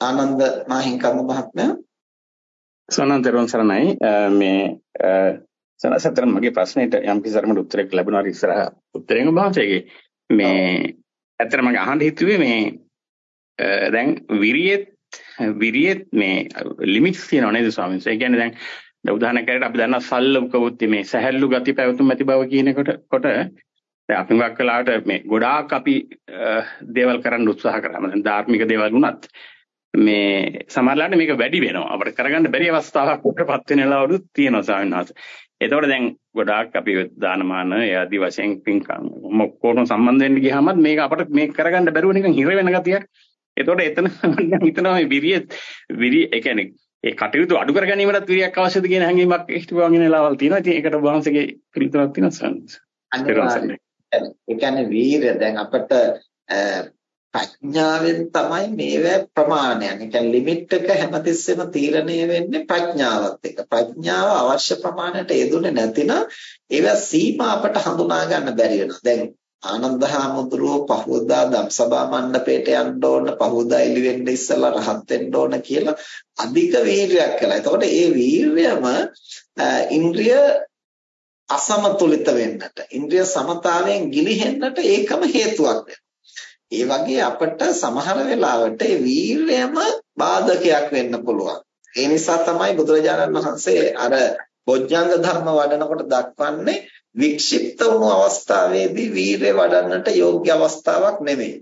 ආනන්ද මාහිම්කම්ම මහත්මයා සනන්තරුන් සරණයි මේ සනසතර මගේ ප්‍රශ්නෙට යම් කිසි ධර්මයට උත්තරයක් ලැබුණා ඉස්සරහ උත්තරෙන් භාෂයේ මේ ඇත්තට මම අහන්න හිතුවේ මේ දැන් විරියෙත් විරියෙත් මේ ලිමිට්ස් තියෙනව නේද ස්වාමීන් වහන්සේ? ඒ කියන්නේ දැන් උදාහරණයක් අපි දන්නා සල්ලුක වුත්තේ මේ සැහැල්ලු ගති පැවතුම් ඇති බව කියනකොට කොට දැන් අපි වක් කලාවට මේ ගොඩාක් අපි දේවල් කරන්න උත්සාහ කරා. දැන් ධාර්මික දේවල් වුණත් මේ සමහරවිට මේක වැඩි වෙනවා. අපිට කරගන්න බැරි අවස්ථාවක් උඩටපත් වෙන ලාවලුත් තියෙනවා ස්වාමීන් වහන්සේ. එතකොට දැන් ගොඩාක් අපි දානමාන ආදී වශයෙන් පින්කම් මොක්කොම සම්බන්ධ වෙන්න ගියාමත් මේක අපිට මේක කරගන්න බැරුව නිකන් හිර වෙන ගතියක්. එතකොට එතන හිතනවා මේ විරිය විරිය ඒ කියන්නේ ඒ කටයුතු අඩු කර ගැනීමටත් විරියක් අවශ්‍යද කියන හැඟීමක් හිටපුවාගෙන වෙලාවල් තියෙනවා. ඉතින් ඒකට වහන්සේගේ පිළිතුරක් තියෙනවා සන්ස්. අනිවාර්යයෙන්. ඒ කියන්නේ වීරය දැන් අපිට ප්‍රඥාවෙන් තමයි මේවා ප්‍රමාණයන්. ඒ කියන්නේ ලිමිට් එක හැමතිස්සෙම තීරණය වෙන්නේ ප්‍රඥාවත් එක්ක. ප්‍රඥාව අවශ්‍ය ප්‍රමාණයට යෙදුනේ නැතිනම් ඒවා සීමා අපට හඳුනා ගන්න බැරි වෙනවා. දැන් ආනන්ද හාමුදුරුවෝ පහවදා ධම්සභා මණ්ඩපයට යන්න ඕන පහවදා එළි වෙන්න ඉස්සලා රහත් වෙන්න ඕන කියලා අධික වීර්යයක් කළා. එතකොට ඒ වීර්යම ඉන්ද්‍රිය අසමතුලිත වෙන්නට, ඉන්ද්‍රිය සමතාවයෙන් ගිලිහෙන්නට ඒකම හේතුවක් වෙනවා. ඒ වගේ අපිට සමහර වෙලාවට ඒ වීරයම බාධකයක් වෙන්න පුළුවන්. ඒ නිසා තමයි බුදුරජාණන් වහන්සේ අර බොජ්ජංග ධර්ම වඩනකොට දක්වන්නේ වික්ෂිප්ත වුණු අවස්ථාවේදී වීරය වඩන්නට යෝග්‍ය අවස්ථාවක් නෙමෙයි.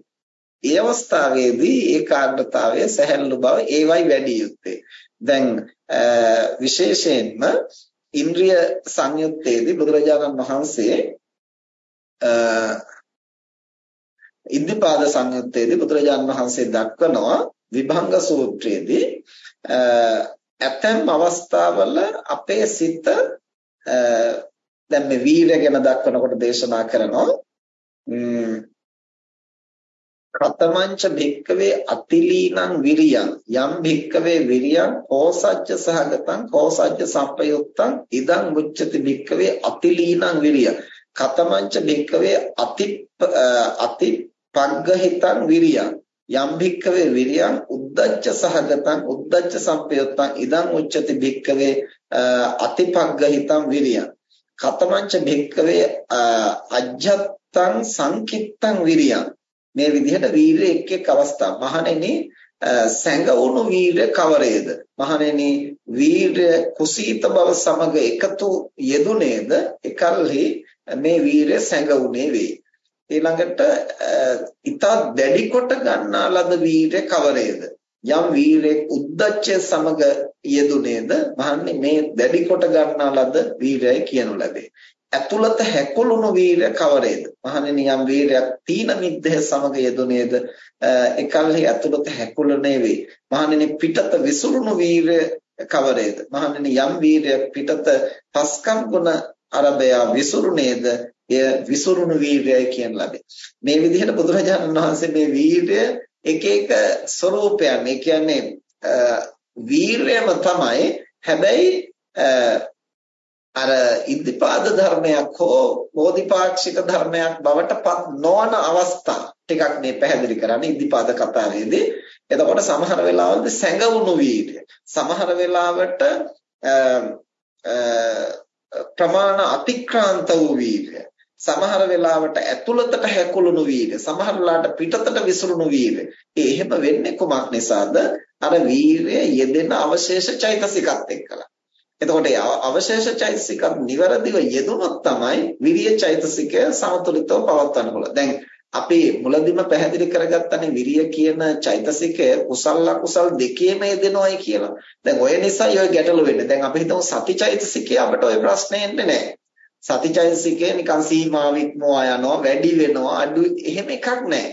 ඒ අවස්ථාවේදී ඒකාග්‍රතාවය සැහැල්ලු බව ඒවයි වැඩි යුත්තේ. දැන් විශේෂයෙන්ම ඉන්ද්‍රිය සංයුත්තේදී බුදුරජාණන් වහන්සේ ඉද්ධිපාද සංයුත්තේදී බුදුරජාණන් වහන්සේ දක්වනවා විභංග සූත්‍රයේදී ඇතැම් අවස්ථාවල අපේ සිත දැන් මේ වීරය ගැන දක්වනකොට දේශනා කරනවා. කතමංච භික්කවේ අතිලීනං විරියං යම් භික්කවේ විරියං කෝසජ්ජ සහගතං කෝසජ්ජ සම්පයුත්තං ඉදං මුච්චති භික්කවේ අතිලීනං විරිය. කතමංච භික්කවේ අති අති පග්ගහිතං විරියං. යම් භික්කවේ විරියං උද්දච්ච සහගතං උද්දච්ච සම්පයුත්තං ඉදං උච්චති භික්කවේ අතිපග්ගහිතං විරියං. කතමංච භික්කවේ අජ්ජත්තං සංකිත්තං විරියං. මේ විදිහට වීරය එක් එක් අවස්ථා. මහණෙනි සැඟවුණු වීරය කවරේද? මහණෙනි වීරය කුසීත බව සමග එකතු යෙදුනේද? එකල්හි මේ වීරය සැඟවුනේ වේ ඊළඟට ඊතා දැඩි කොට ගන්නා ලද වීරය කවරේද? යම් වීරයෙක් උද්දච්චය සමග යෙදුනේද? මහන්නේ මේ දැඩි කොට ගන්නා ලද වීරයයි කියනු ලැබේ. ඇතුළත හැකුළුණු වීරය කවරේද? මහණෙනි යම් වීරයක් තීන මිද්දේ සමග යෙදුනේද? එකල්හි ඇතුළත හැකුළුනේ වේ. මහණෙනි පිටත විසුරුණු වීරය කවරේද? මහණෙනි යම් වීරයක් පිටත පස්කම් ගුණ අරබයා විසුරුනේද? එය විසුරුණු වීරයයි කියන ලබේ. මේ විදිහට බුදුරජාණන් වහන්සේ මේ වීරය එක එක ස්වરૂපයන් ඒ කියන්නේ වීරයම තමයි හැබැයි අර ඉද්ධිපාද ධර්මයක් හෝ බෝධිපාක්ෂික ධර්මයක් බවට පත් නොවන අවස්ථා ටිකක් මේ පැහැදිලි කරන්නේ ඉද්ධිපාද කතාවේදී. එතකොට සමහර වෙලාවලදී සැඟවුණු වීර්ය. සමහර වෙලාවට ප්‍රමාණ අතික්‍රාන්ත වූ වීර්ය. සමහර වෙලාවට ඇතුළතට හැකුළුණු වීර්ය සමහර වෙලාවට පිටතට විසිරුණු වීර්ය ඒ එහෙම වෙන්නේ කුමක් නිසාද අර වීර්ය යෙදෙන අවශේෂ චෛතසිකත් එක්කලා එතකොට අවශේෂ චෛතසිකත් නිවැරදිව යෙදුනොත් තමයි විරිය චෛතසිකය සමතුලිතව පවත්වන්න පුළුවන් දැන් අපි මුලදිම පැහැදිලි කරගත්තනේ විරිය කියන චෛතසිකය කුසල අකුසල් දෙකේම යෙදෙනවයි කියලා. දැන් ඔය නිසා ඔය ගැටලු වෙන්නේ. දැන් අපි හිතමු සති චෛතසිකය අපිට ඔය ප්‍රශ්නේ එන්නේ නැහැ. සතිචෛතසිකය නිකන් සීමාව ඉක්මවා යනවා වැඩි වෙනවා අඩු එහෙම එකක් නැහැ.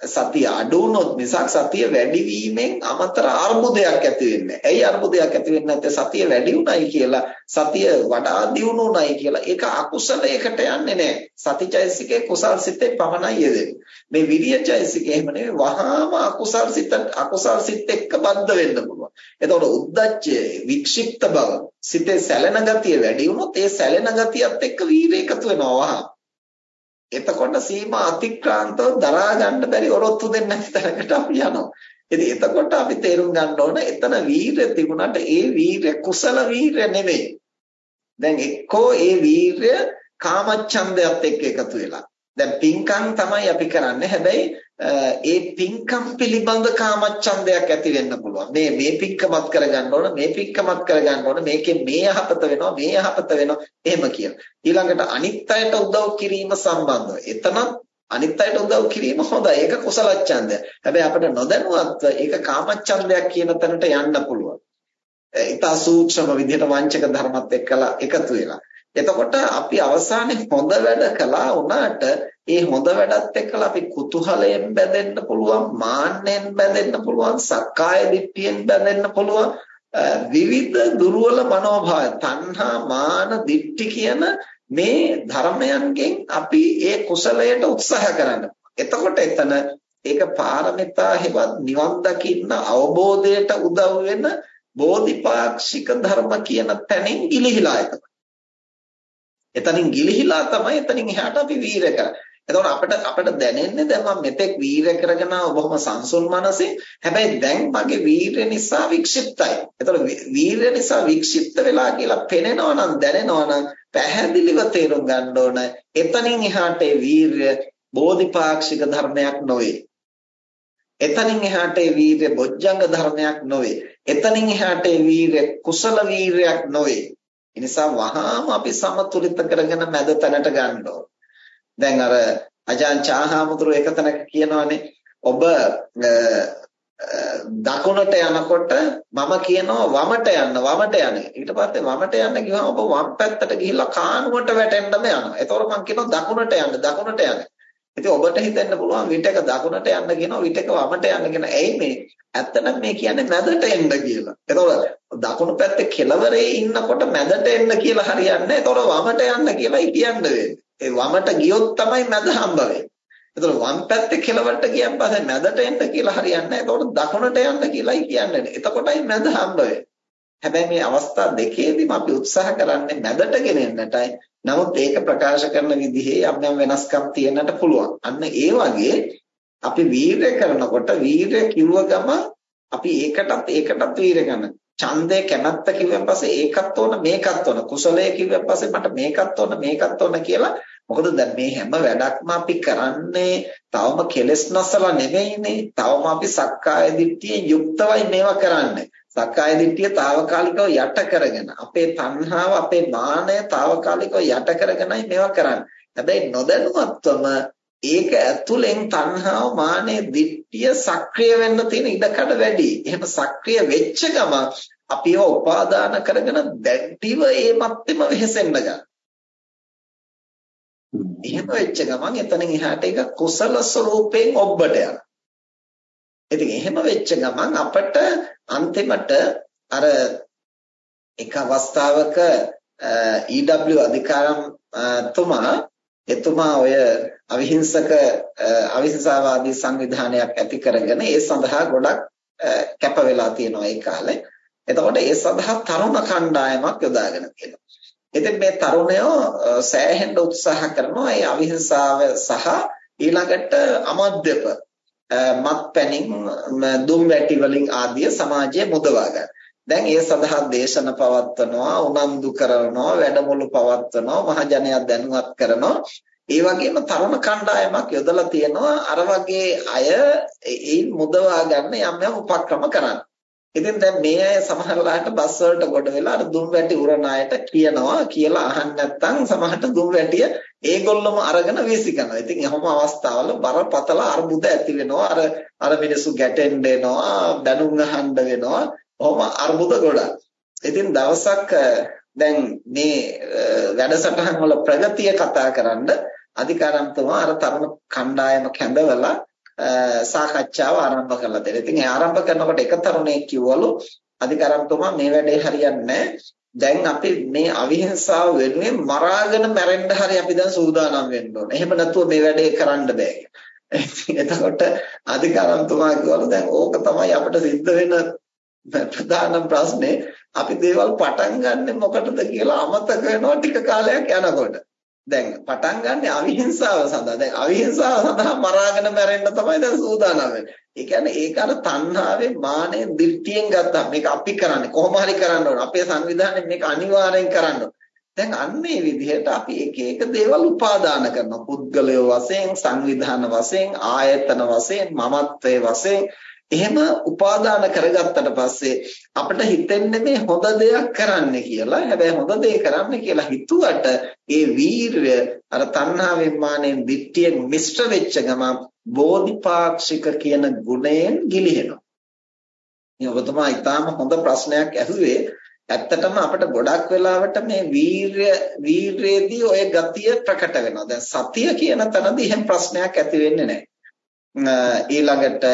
සතිය අඩු වුණොත් මිසක් සතිය වැඩි වීමෙන් අමතර අර්බුදයක් ඇති වෙන්නේ. ඇයි අර්බුදයක් ඇති වෙන්නේ නැත්තේ සතිය වැඩි උණයි කියලා සතිය වඩා දියුණු උණයි කියලා ඒක අකුසලයකට යන්නේ නැහැ. සතිචෛතසිකේ කුසල් සිතේ පමණයි යෙදෙන්නේ. මේ විරියචෛතසිකේ එහෙම නෙවෙයි වහාම අකුසල් සිත අකුසල් සිත් එක්ක බද්ධ වෙන්න පුළුවන්. එතකොට උද්දච්චය වික්ෂිප්ත බව සිතේ සැලෙන ගතිය වැඩි වුණොත් ඒ සැලෙන ගතියත් එක්ක වීර්ය එකතු වෙනවා වහා. එතකොට සීමා අතික්‍රාන්තව දරා ගන්න බැරි ඔරොත්තු දෙන්න නැති තරකට අපි යනවා. ඉතින් එතකොට අපි තේරුම් ගන්න ඕන එතන වීරය තිබුණාට ඒ වීරය කුසල වීරය නෙමෙයි. දැන් එක්කෝ ඒ වීරය කාමච්ඡන්දයත් එක්ක එකතු වෙලා. දැන් පින්කම් තමයි අපි කරන්නේ. හැබැයි ඒ පින්කම් පිළිබඳ කාමච්ඡන්දයක් ඇති වෙන්න පුළුවන්. මේ මේ පින්කමත් කරගන්න ඕන, මේ පින්කමත් කරගන්න ඕන, මේකෙන් මේ යහපත වෙනවා, මේ යහපත වෙනවා, එහෙම කියන. ඊළඟට අනිත් අයට උදව් කිරීම සම්බන්ධව. එතනත් අනිත් අයට උදව් කිරීම හොඳයි. ඒක කුසල ඡන්දය. හැබැයි අපිට නොදැනුවත්ව ඒක කාමච්ඡන්දයක් කියන තැනට යන්න පුළුවන්. ඊට සූක්ෂම විදිහට වංචක ධර්මත් එක්කලා එකතු වෙලා. එතකොට අපි අවසානයේ හොඳ වැඩ කළා වුණාට ඒ හොඳ වැඩත් එක්කලා අපි කුතුහලයෙන් බැඳෙන්න පුළුවන් මාන්නෙන් බැඳෙන්න පුළුවන් සක්කාය දිට්ඨියෙන් බැඳෙන්න පුළුවන් විවිධ දුර්වල මනෝභාව තණ්හා මාන දිට්ඨි කියන මේ ධර්මයන්ගෙන් අපි ඒ කුසලයට උත්සාහ කරන්න. එතකොට එතන ඒක පාරමිතා හෙවත් නිවන් දකින්න අවබෝධයට උදව් වෙන බෝධිපාක්ෂික ධර්ම කියන තැනින් ගිලිහිලා එතන. එතනින් ගිලිහිලා තමයි එතනින් එහාට අපි වීර කරන්නේ. එතකොට අපිට අපිට දැනෙන්නේ දැන් මම මෙතෙක් වීර කරගෙන බොහොම සංසුන් මනසේ හැබැයි දැන් මගේ වීරය නිසා වික්ෂිප්තයි. එතකොට වීරය නිසා වික්ෂිප්ත වෙලා කියලා පෙනෙනවා නම් දැනෙනවා නම් පැහැදිලිව තේරුම් ගන්න ඕන එතනින් එහාට ඒ වීරය බෝධිපාක්ෂික ධර්මයක් නොවේ. එතනින් එහාට ඒ වීරය බොජ්ජංග ධර්මයක් නොවේ. එතනින් එහාට ඒ වීරය කුසල වීරයක් නොවේ. ඒ නිසා වහාම අපි සමතුලිත කරගෙන මැද තැනට ගන්න ඕන. දැන් අර අජාන් චාහාමුදුර එක තැනක කියනවානේ ඔබ දකුණට යනකොට මම කියනවා වමට යන්න වමට යන්න. ඊට පස්සේ වමට යන්න ගියාම ඔබ වම් පැත්තට ගිහිල්ලා කානුවට වැටෙන්නම යනවා. එතකොට මම කියනවා දකුණට යන්න දකුණට යන්න. ඉතින් ඔබට හිතෙන්න පුළුවන් විටක දකුණට යන්න කියනවා විටක වමට යන්න කියන. ඇයි මේ? ඇත්තටම මේ කියන්නේ මැදට එන්න කියලා. එතකොට දකුණු පැත්තේ කෙළවරේ ඉන්නකොට මැදට එන්න කියලා හරියන්නේ නැහැ. එතකොට වමට යන්න කියලායි කියන්න වෙන්නේ. ඒ වමට ගියොත් තමයි මැද හම්බ වෙන්නේ. එතකොට වම් පැත්තේ කෙළවරට ගියන් පස්සේ මැදට එන්න කියලා හරියන්නේ නැහැ. එතකොට දකුණට යන්න කියලායි කියන්නේ. එතකොටයි මැද හම්බ වෙන්නේ. හැබැයි මේ අවස්ථා දෙකේදීම අපි උත්සාහ කරන්නේ මැදට ගෙනෙන්නටයි. නමුත් ඒක ප්‍රකාශ කරන විදිහේ යම් යම් වෙනස්කම් තියෙන්නට පුළුවන්. අන්න ඒ වගේ අපි වීරය කරනකොට වීරය කිව්ව ගම අපි ඒකටත් ඒකටත් වීරය කරනවා. ඡන්දය කැමැත්ත කිව්වන් පස්සේ ඒකත් ඕන මේකත් ඕන. කුසලය කිව්වන් පස්සේ මට මේකත් ඕන මේකත් ඕන කියලා. මොකද දැන් මේ හැම වැඩක්ම අපි කරන්නේ තවම කෙලස් නැසලා නෙමෙයිනේ. තවම අපි සක්කාය දිට්ඨියෙන් යුක්තවයි මේවා කරන්නේ. සක්කාය දිට්ඨිය తాවකාලිකව යට කරගෙන අපේ තණ්හාව අපේ මානය తాවකාලිකව යට කරගෙනයි මේවා කරන්නේ. හැබැයි නොදැනුවත්වම ඒක ඇතුලෙන් තණ්හාව මානෙ දිට්ඨිය සක්‍රිය වෙන්න තියෙන ඉඩකඩ වැඩි. එහෙම සක්‍රිය වෙච්ච ගම අපිව උපාදාන කරගෙන දැඩිව ඒ මැත්තේම වෙහෙසෙන්න ගන්නවා. එහෙම වෙච්ච ගමන් එතනින් එහාට ඒක කුසල ස්වરૂපයෙන් ඔබට යනවා. ඉතින් එහෙම වෙච්ච ගමන් අපට අන්තිමට අර එක අවස්ථාවක EW අධිකාරම් තුමා එතුමා ඔය අවිහිංසක අවිහිංසාවාදී සංවිධානයක් ඇති කරගෙන ඒ සඳහා ගොඩක් කැප වෙලා තියෙනවා ඒ කාලේ. එතකොට ඒ සඳහා තරුණ කණ්ඩායමක් යොදාගෙන තියෙනවා. ඉතින් මේ තරුණයෝ සෑහෙන්න උත්සාහ කරනවා ඒ අවිහිංසාව සහ ඊළඟට අමද්දප මත්පැනින් දුම් වැටි වලින් ආදිය සමාජයේ මුදවා ගන්න. දැන් ඒ සඳහා දේශන පවත්වනවා උනන්දු කරනවා වැඩමුළු පවත්වනවා මහජනයා දැනුවත් කරනවා ඒ වගේම තරුණ කණ්ඩායමක් යොදලා තියෙනවා අර වගේ අය ඒ මුදවා ගන්න යම් යම් උපක්‍රම කරන්න. ඉතින් දැන් මේ අය සමහරලාට බස් වලට ගොඩ වෙලා අර දුම් වැටි උරන අයට කියනවා කියලා අහන්න නැත්නම් සමහරට දුම් වැටිය ඒගොල්ලොම අරගෙන වීසි කරනවා. ඉතින් එහෙම අවස්ථාවල බරපතල අර්බුද ඇති වෙනවා. අර අර මිනිස්සු ගැටෙන්න එනවා, දැනුම් අහන්න වෙනවා. ඔහොම අර්බුද ගොඩක්. ඉතින් දවසක් දැන් මේ වැඩසටහන් වල ප්‍රගතිය කතා කරන්න අධිකාරම්තුමා අර තරුණ කණ්ඩායම කැඳවලා සාකච්ඡාව ආරම්භ කළා දෙන්න. ඉතින් ඒ ආරම්භ කරනකොට එක තරුණයෙක් කිව්වලු අධිකාරම්තුමා මේ වැඩේ හරියන්නේ දැන් අපි මේ අවිහිංසාව වෙනුවෙන් මරාගෙන මැරෙන්න හරි අපි දැන් සූදානම් වෙන්න ඕන. එහෙම නැතුව මේ වැඩේ කරන්න බෑ. එතකොට අධිකාරම්තුමා කිව්වලු දැන් ඕක තමයි අපිට සිද්ධ වෙන ප්‍රධාන ප්‍රශ්නේ අපි දේවල් පටන් ගන්නෙ මොකටද කියලා අමතක වෙනවා ටික කාලයක් යනකොට. දැන් පටන් ගන්න අවිහිංසාව සඳහා. දැන් අවිහිංසාව සඳහා මරාගෙන මැරෙන්න තමයි දැන් සූදානම් වෙන්නේ. ඒ කියන්නේ ඒක අර තණ්හාවේ මානෙන් දිට්ඨියෙන් ගත්තා. මේක අපි කරන්නේ කොහොම හරි කරන්න ඕන. අපේ සංවිධානයේ මේක අනිවාර්යෙන් කරන්න ඕන. දැන් අන්නේ විදිහට අපි එක එක දේවල් උපාදාන කරනවා. පුද්ගලය වශයෙන්, සංවිධාන වශයෙන්, ආයතන වශයෙන්, මමත්වයේ වශයෙන් එහෙම උපාදාන කරගත්තට පස්සේ අපිට හිතෙන්නේ මේ හොඳ දෙයක් කරන්න කියලා. හැබැයි හොඳ දේ කරන්න කියලා හිතුවට ඒ වීරය අර තණ්හාවෙන් මානෙන් දිට්ඨියෙන් මිශ්‍ර වෙච්ච ගම බෝධිපාක්ෂික කියන ගුණයෙන් ගිලිහෙනවා. මේ ඔබතුමා ඊටාම හොඳ ප්‍රශ්නයක් ඇහුවේ. ඇත්තටම අපිට ගොඩක් වෙලාවට මේ වීරය වීරයේදී ඔය ගතිය ප්‍රකට වෙනවා. දැන් සතිය කියන තැනදී එහෙම ප්‍රශ්නයක් ඇති වෙන්නේ නැහැ. ඊළඟට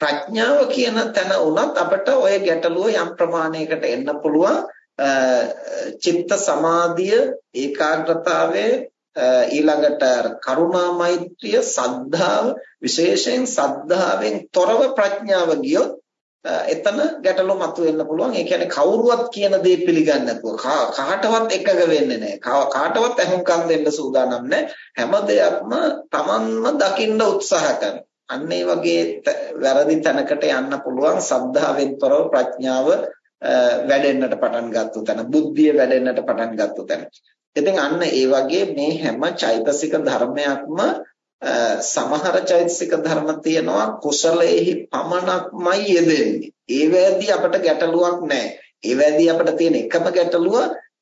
ප්‍රඥාව කියන තැන උනත් අපිට ওই ගැටලුව යම් ප්‍රමාණයකට එන්න පුළුවන් චිත්ත සමාධිය ඒකාග්‍රතාවය ඊළඟට කරුණා මෛත්‍රිය සද්ධාව විශේෂයෙන් සද්ධාවෙන් තොරව ප්‍රඥාව ගියොත් එතන ගැටලු මතුවෙන්න පුළුවන්. ඒ කියන්නේ කවුරුවත් කියන දේ පිළිගන්නේ නැතුව කාටවත් එකග වෙන්නේ නැහැ. කාටවත් අහුම්කම් දෙන්න සූදානම් නැහැ. හැම දෙයක්ම Tamanම දකින්න උත්සාහ කරනවා. අන්න ඒ වගේ වැරදි තැනකට යන්න පුළුවන් සද්ධාවෙන් තොරව ප්‍රඥාව වැඩෙන්නට පටන් ගත්ත තැන බුද්ධිය වැඩෙන්නට පටන් ගත්ත තැන. ඉතින් අන්න ඒ වගේ මේ හැම චෛතසික ධර්මයක්ම සමහර චෛතසික ධර්ම තියෙනවා කුසලයේහි පමණක්මයි යෙදෙන්නේ. ඒවැදී අපට ගැටලුවක් නැහැ. ඒවැදී අපට තියෙන එකම ගැටලුව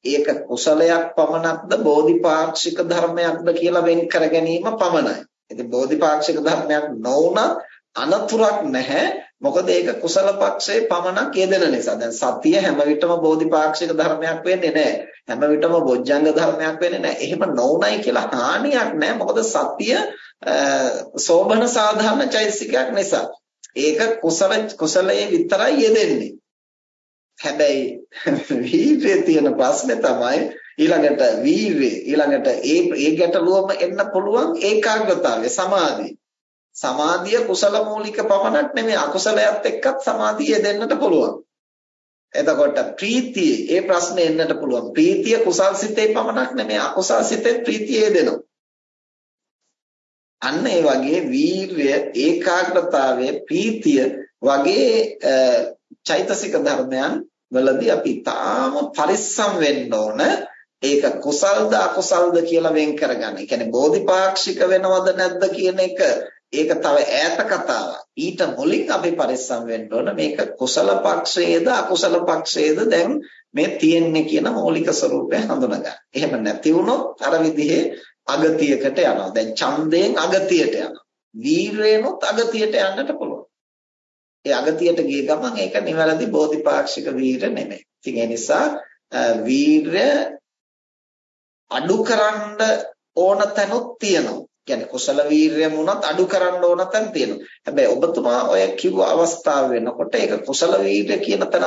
ඒක කුසලයක් පමණක්ද බෝධිපාක්ෂික ධර්මයක්ද කියලා වෙන් කර ගැනීම පමණයි. ඉතින් බෝධිපාක්ෂික ධර්මයක් නොවුනත් අනතුරක් නැහැ. මොකද ඒක කුසල පක්ෂයේ පමණක් යෙදෙන නිසා. දැන් සතිය හැම විටම බෝධිපාක්ෂික ධර්මයක් වෙන්නේ නැහැ. හැම විටම බොජ්ජංග ධර්මයක් වෙන්නේ නැහැ. එහෙම නොවුනයි කියලා හානියක් නැහැ. මොකද සතිය සෝබන සාධාරණ චෛතසිකයක් නිසා. ඒක කුසල කුසලයේ විතරයි යෙදෙන්නේ. හැබැයි වීර්යයේ තියෙන ප්‍රශ්නේ තමයි ඊළඟට වීර්යය ඊළඟට ඒ ඒ ගැටලුවම එන්න පුළුවන් ඒකාග්‍රතාවය සමාධිය. සමාධිය කුසල මූලික පමණක් නෙමෙයි අකුසලයක් එක්කත් සමාධිය දෙන්නට පුළුවන්. එතකොට ප්‍රීතිය ඒ ප්‍රශ්නේ එන්නට පුළුවන්. ප්‍රීතිය කුසල් සිතේ පමණක් නෙමෙයි අකුසල් සිතේ ප්‍රීතිය දෙනවා අන්න ඒ වගේ වීර්ය ඒකාග්‍රතාවය ප්‍රීතිය වගේ චෛතසික ධර්මයන් වලදී අපි තාම පරිස්සම් වෙන්න ඕන. ඒක කුසල්ද අකුසල්ද කියලා වෙන් කරගන්න. ඒ කියන්නේ බෝධිපාක්ෂික වෙනවද නැද්ද කියන එක ඒක තව ඈත කතාවක්. ඊට මුලින් අපි පරිස්සම් වෙන්න ඕන මේක කුසල පක්ෂයේද අකුසල පක්ෂයේද දැන් මේ තියෙන්නේ කියන මৌলিক ස්වરૂපය හඳුනගන්න. එහෙම නැති වුණොත් අර විදිහේ අගතියකට යනවා. දැන් ඡන්දයෙන් අගතියට යනවා. වීරයෙන්ොත් අගතියට යන්නට පුළුවන්. ඒ අගතියට ගිය ගමන් ඒක නිවැරදි බෝධිපාක්ෂික වීර නෙමෙයි. ඉතින් ඒ නිසා වීරය අඩු කරන්න ඕන තැනුත් තියෙනවා. කියන්නේ කුසල වීරියම උනත් අඩු කරන්න ඕන තැන් තියෙනවා. හැබැයි ඔබතුමා ඔය කිව්ව අවස්ථාව වෙනකොට ඒක කුසල වීරිය කියන තැන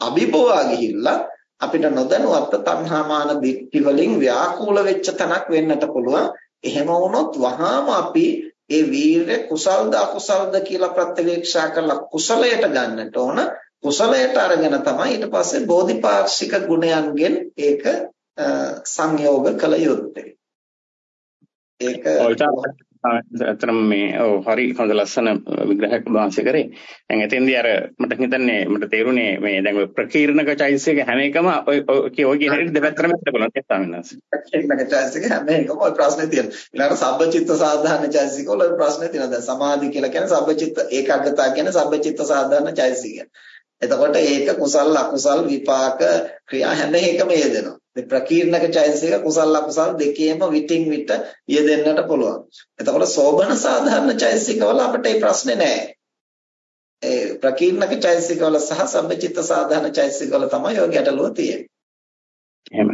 අභිභවා ගිහිල්ලා අපිට නොදැනුවත්ව තණ්හාමාන දික්ටි වලින් ව්‍යාකූල වෙච්ච තැනක් වෙන්නට පුළුවන්. එහෙම වුණොත් වහාම අපි ඒ වීරය කුසල්ද අකුසල්ද කියලා ප්‍රත්‍යවේක්ෂා කරලා කුසලයට ගන්නට ඕන. කුසලයට අරගෙන තමයි ඊට පස්සේ බෝධිපාක්ෂික ගුණයන්ගෙන් ඒක සංයෝග කළ යුත්තේ. ඒක අතරම මේ ඔව් හරි හොඳ ලස්සන විග්‍රහයක් වහන්සේ කරේ. දැන් එතෙන්දී අර මට හිතන්නේ මට තේරුනේ මේ දැන් ඔය ප්‍රකීර්ණක චෛතසික හැම එකම ඔය ඔය කියන හැටි දෙපැත්තටම හිට බලන්න ස්වාමීන් ප්‍රකීර්ණක චෛතසික හැම එකම ඔය ප්‍රශ්නේ තියෙනවා. ඊළඟට සබ්බචිත්ත සාධාරණ චෛතසික වල ප්‍රශ්නේ තියෙනවා. දැන් සමාධි කියලා කියන්නේ සබ්බචිත්ත ඒකාග්‍රතාව කියන්නේ සබ්බචිත්ත සාධාරණ චෛතසික. එතකොට ඒක කුසල් අකුසල් විපාක ක්‍රියා හැම එකම යෙදෙනවා. මේ ප්‍රකීර්ණක චෛතසික කුසල අකුසල දෙකේම විටින් විට යෙදෙන්නට පුළුවන්. එතකොට සෝබන සාධාරණ චෛතසික වල අපිට මේ ප්‍රශ්නේ නෑ. ඒ ප්‍රකීර්ණක චෛතසික වල සහ සම්බචිත්ත සාධාරණ චෛතසික වල තමයි ඔය ගැටලුව තියෙන්නේ. එහෙම.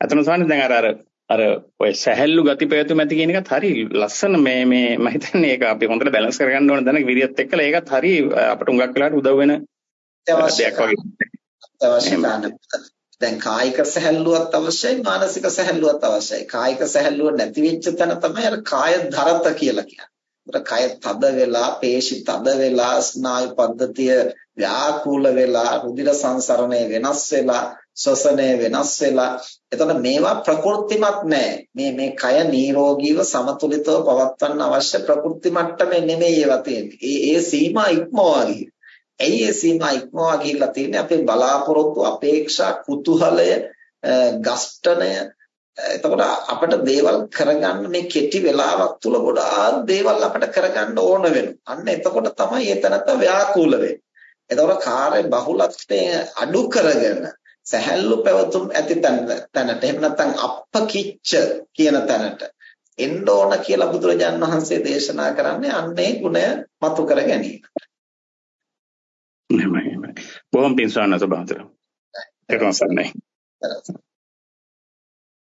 අතන සාන්නේ දැන් අර අර අර ඔය සැහැල්ලු ගති ප්‍රයතුම ඇති කියන එකත් හරි ලස්සන මේ මේ මම හිතන්නේ ඒක අපි හොඳට බැලන්ස් කරගන්න ඕන දැනක විරියත් එක්කලා ඒකත් හරි අපට උඟක් වෙලාට උදව් වෙන දෙයක් වගේ. අවශ්‍ය නැහැ. දැන් කායික සැහැල්ලුවක් අවශ්‍යයි මානසික සැහැල්ලුවක් අවශ්‍යයි. කායික සැහැල්ලුව නැති වෙච්ච තැන තමයි අර කාය ධරත කියලා කියන්නේ. ඒතර කය තද වෙලා, පේශි තද වෙලා, ස්නායු පද්ධතිය ව්‍යාකූල වෙලා, රුධිර සංසරණය වෙනස් වෙලා, ශ්වසනය වෙනස් වෙලා එතකොට මේවා ප්‍රකෘතිමත් නෑ මේ මේ කය නිරෝගීව සමතුලිතව පවත්වන්න අවශ්‍ය ප්‍රකෘති මට්ටමේ නෙමෙයි ඒවා තියෙන්නේ ඒ ඒ සීමා ඉක්මවා ගිහින් ඇයි ඒ සීමා ඉක්මවා ගිහිල්ලා තියෙන්නේ අපේ බලාපොරොත්තු අපේක්ෂා කුතුහලය ගස්ඨණය එතකොට අපිට දේවල් කරගන්න මේ කෙටි වෙලාවක් තුල ගොඩාක් දේවල් අපිට කරගන්න ඕන වෙනවා. අන්න එතකොට තමයි ඒ තැනත්ත ව්‍යාකූල වෙන්නේ. එතකොට කාර්ය බහුලත්වය අඩු කරගෙන සැහැල්ලු පැවතුම් ඇති තැනට එහෙම නැත්නම් අප්පකිච්ච කියන තැනට එන්න ඕන කියලා බුදුරජාන් වහන්සේ දේශනා කරන්නේ අන්නේ ගුණය මතු කර ගැනීමට. එහෙමයි එහෙමයි. බොහොම පින් සවන්නත බහතර. ඒක තමයි.